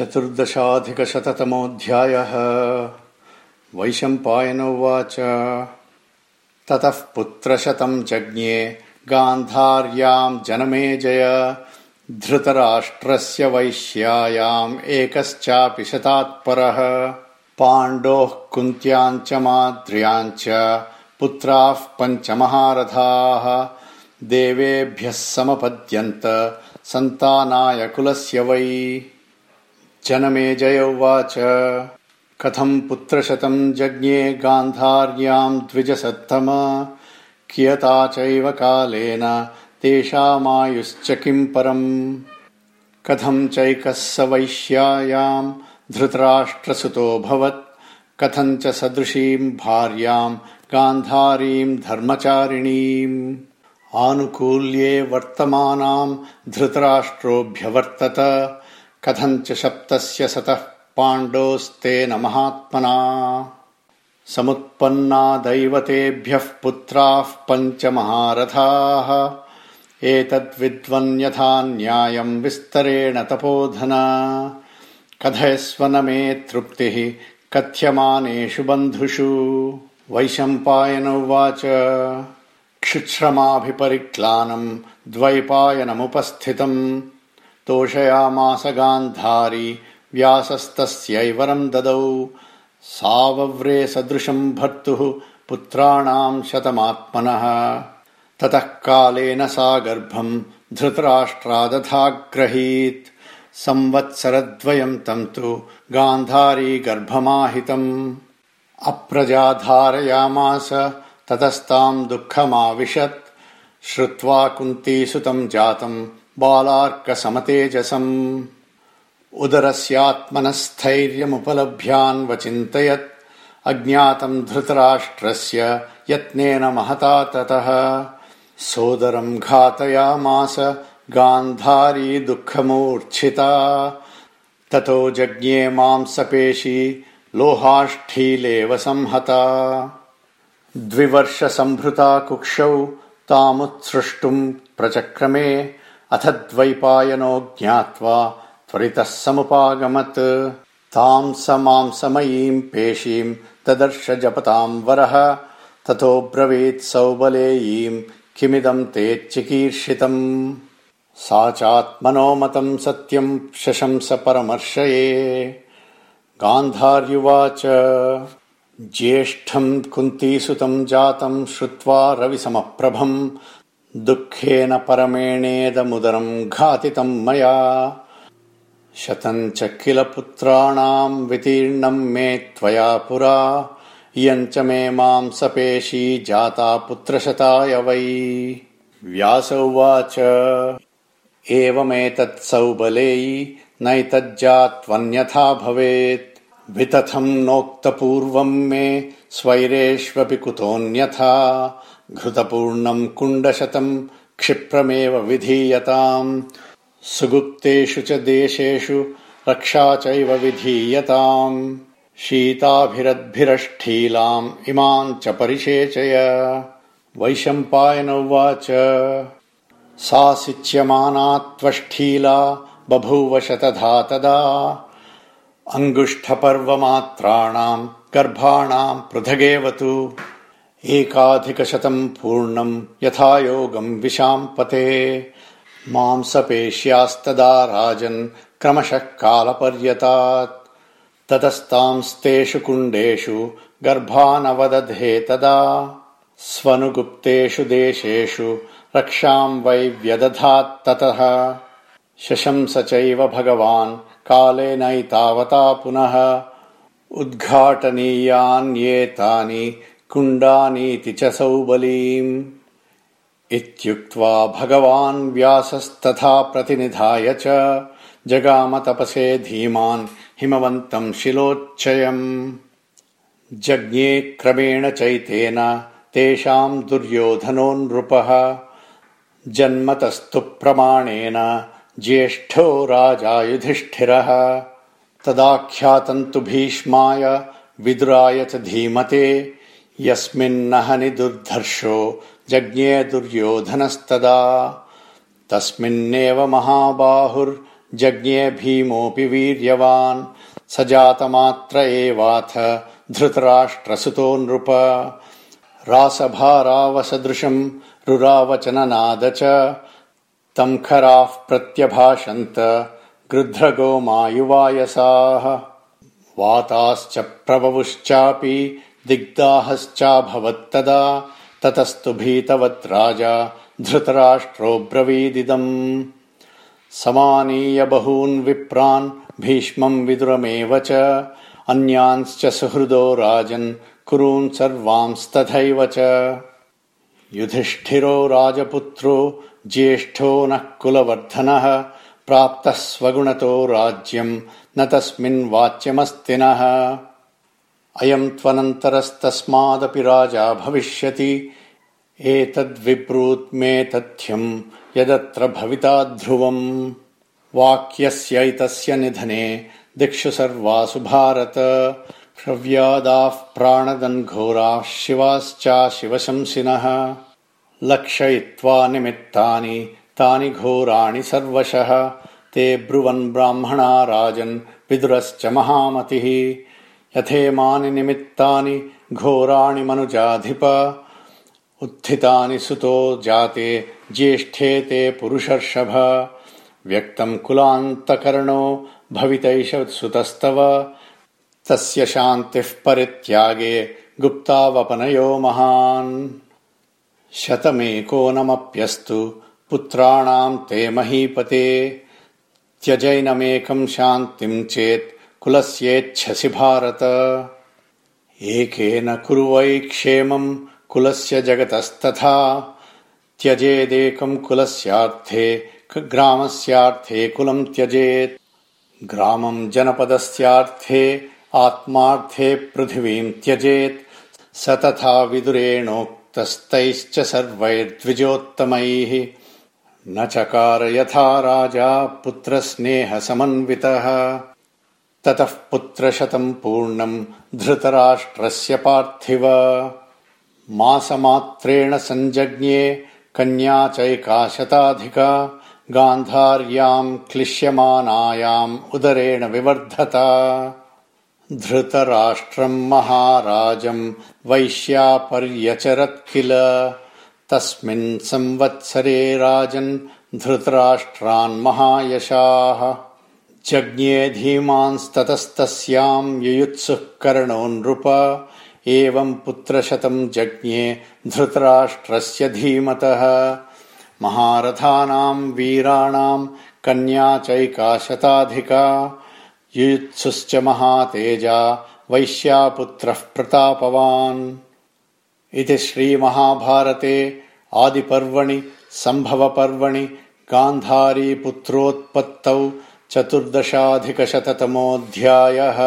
चतुर्दशाधिकशततमोऽध्यायः। वैशम्पायन उवाच। ततः पुत्रशतम् जज्ञे गान्धार्याम् जनमेजय धृतराष्ट्रस्य वैश्यायाम् एकश्चापि शतात्परः। पाण्डोः कुन्त्याम् च माद्र्याम् च पुत्राः पञ्चमहारथाः। देवेभ्यः समपद्यन्त सन्तानाय कुलस्य वै जनमेजय उवाच। कथम् पुत्रशतम् जज्ञे गान्धार्याम् द्विजसत्तम। कियता चैव कालेन तेषामायुश्च किम् परम्। कथम् चैकः स वैश्यायाम् धृतराष्ट्रसुतोऽभवत् कथम् च सदृशीम् भार्याम् गान्धारीम् धर्मचारिणीम्। आनुकूल्ये वर्तमानाम् धृतराष्ट्रोऽभ्यवर्तत कथञ्च शप्तस्य सतः पाण्डोस्तेन महात्मना। समुत्पन्ना दैवतेभ्यः पुत्राः पञ्चमहारथाः। एतद्विद्वन्यथा न्यायम् विस्तरेण तपोधन। कथयस्व न मे तृप्तिः कथ्यमानेषु बन्धुषु। वैशम्पायन उवाच। क्षुश्रमाभिपरिक्लानम् द्वैपायनमुपस्थितम् तोषयामास गान्धारी व्यासस्तस्यैवरम् ददौ। सावव्रे सदृशम् भर्तुः पुत्राणाम् शतमात्मनः। ततः कालेन सा गर्भम् धृतराष्ट्रादथाग्रहीत् संवत्सरद्वयम् तम् तु गान्धारी गर्भमाहितम्। अप्रजाधारयामास ततस्ताम् दुःखमाविशत्। श्रुत्वा कुन्तीसुतम् जातम् बालार्कसमतेजसम्। उदरस्यात्मनस्थैर्यमुपलभ्यान्वचिन्तयत् अज्ञातम् धृतराष्ट्रस्य यत्नेन महता ततः। सोदरम् घातयामास गान्धारी दुःखमूर्च्छिता। ततो जज्ञे मांसपेशी लोहाष्ठीलेव संहता। द्विवर्षसम्भृता कुक्षौ तामुत्सृष्टुम् प्रचक्रमे अथ द्वैपायनो ज्ञात्वा त्वरितः समुपागमत्। ताम् स मांसमयीम् पेशीम् ददर्श जपताम् वरः। ततो ब्रवीत् सौबलेयीम् किमिदम् ते चिकीर्षितम्। सा चात्मनो मतम् सत्यम् शशंस परमर्शये गान्धार्युवाच ज्येष्ठम् कुन्तीसुतम् जातम् श्रुत्वा रविसमप्रभम् दुःखेन परमेणेदमुदरम् घातितम् मया। शतम् च किल पुत्राणाम् वितीर्णम् मे त्वया पुरा। इयम् च मे मांसपेशी जाता पुत्रशताय वै। व्यास उवाच एवमेतत्सौबलेयी नैतज्जात्वन्यथा भवेत्। वितथम् नोक्तपूर्वम् मे स्वैरेष्वपि कुतोऽन्यथा घृतपूर्णम् कुण्डशतम् क्षिप्रमेव विधीयताम्। सुगुप्तेषु च देशेषु रक्षा चैव विधीयताम्। शीताभिरद्भिरष्ठीलाम् इमाम् च परिषेचय। वैशम्पायन उवाच। सा सिच्यमानात्वष्ठीला बभूव शतधा तदा। अङ्गुष्ठपर्वमात्राणाम् गर्भाणाम् पृथगेव तु एकाधिकशतम् पूर्णम् यथा योगम् विशाम्पते मांसपेश्यास्तदा राजन् क्रमशः कालपर्यतात्। ततस्तांस्तेषु कुण्डेषु गर्भानवदधे तदा। स्वनुगुप्तेषु देशेषु रक्षाम् वै व्यदधात्ततः शशंस चैव भगवान् कालेनैतावता पुनः। उद्घाटनीयान्येतानि कुण्डानीति च सौबलीम् इत्युक्त्वा भगवान् व्यासस्तथा प्रतिनिधाय च जगामतपसे धीमान् हिमवन्तम् शिलोच्चयम्। जज्ञे क्रमेण चैतेन तेषाम् दुर्योधनो नृपः जन्मतस्तु प्रमाणेन ज्येष्ठो राजा युधिष्ठिरः तदाख्यातम् तु भीष्माय विदुराय च धीमते यस्मिन्नहनि दुर्धर्षो जज्ञे दुर्योधनस्तदा। तस्मिन्नेव महाबाहुर् जज्ञे भीमोऽपि वीर्यवान्। स जातमात्र एवाथ धृतराष्ट्रसुतो नृप। रासभारावसदृशम् रुरावचननाद च। तम् खराः प्रत्यभाषन्त गृध्रगोमायुवायसाः वाताश्च प्रबवुश्चापि दिग्दाहश्चाभवत्तदा ततस्तु भीतवत् राजा धृतराष्ट्रोऽब्रवीदिदम् समानीय बहून् विप्रान् भीष्मम् विदुरमेव च अन्यांश्च सुहृदो राजन् कुरून् सर्वांस्तथैव च। युधिष्ठिरो राजपुत्रो ज्येष्ठो नः कुलवर्धनः प्राप्तः स्वगुणतो राज्यम् न तस्मिन् वाच्यमस्ति नः अयम् त्वनन्तरस्तस्मादपि राजा भविष्यति। एतद्विब्रूत् मे तथ्यम् यदत्र भविता ध्रुवम्। वाक्यस्यैतस्य निधने दिक्षु सर्वासु भारत। श्रव्यादाः प्राणदन् घोराः शिवाश्चाशिवशंसिनः लक्षयित्वा निमित्तानि तानि घोराणि सर्वशः। ते ब्रुवन् ब्राह्मणा राजन् विदुरश्च महामतिः यथेमानि निमित्तानि घोराणि मनुजाधिप। उत्थितानि सुतो जाते ज्येष्ठे ते पुरुषर्षभ। व्यक्तम् कुलान्तकर्णो भवितैष सुतस्तव। तस्य शान्तिः परित्यागे गुप्तावपनयो महान्। शतमेकोनमप्यस्तु पुत्राणाम् ते महीपते। त्यजैनमेकम् शान्तिम् चेत् कुलस्येच्छसि भारत। एकेन कुरु वै क्षेमम् कुलस्य जगतस्तथा। त्यजेदेकम् कुलस्यार्थे ग्रामस्यार्थे कुलम् त्यजेत्। ग्रामम् जनपदस्यार्थे आत्मार्थे पृथिवीम् त्यजेत्। स तथा विदुरेणोक्तस्तैश्च सर्वैर्द्विजोत्तमैः। न चकार यथा राजा पुत्रस्नेहसमन्वितः ततः पुत्रशतम् पूर्णम् धृतराष्ट्रस्य पार्थिव। मासमात्रेण सञ्जज्ञे कन्या चैकाशताधिका। गान्धार्याम् क्लिश्यमानायाम् उदरेण विवर्धता। धृतराष्ट्रम् महाराजम् वैश्यापर्यचरत् किल तस्मिन् संवत्सरे राजन् धृतराष्ट्रान् महायशाः जज्ञे धीमांस्ततस्तस्याम् युयुत्सुः कर्णो नृप। एवम् पुत्रशतम् जज्ञे धृतराष्ट्रस्य धीमतः। महारथानाम् वीराणाम् कन्या चैकाशताधिका युयुत्सुश्च महातेजा वैश्यापुत्रः प्रतापवान्। इति श्रीमहाभारते आदिपर्वणि सम्भवपर्वणि गान्धारीपुत्रोत्पत्तौ चतुर्दशाधिकशततमोऽध्यायः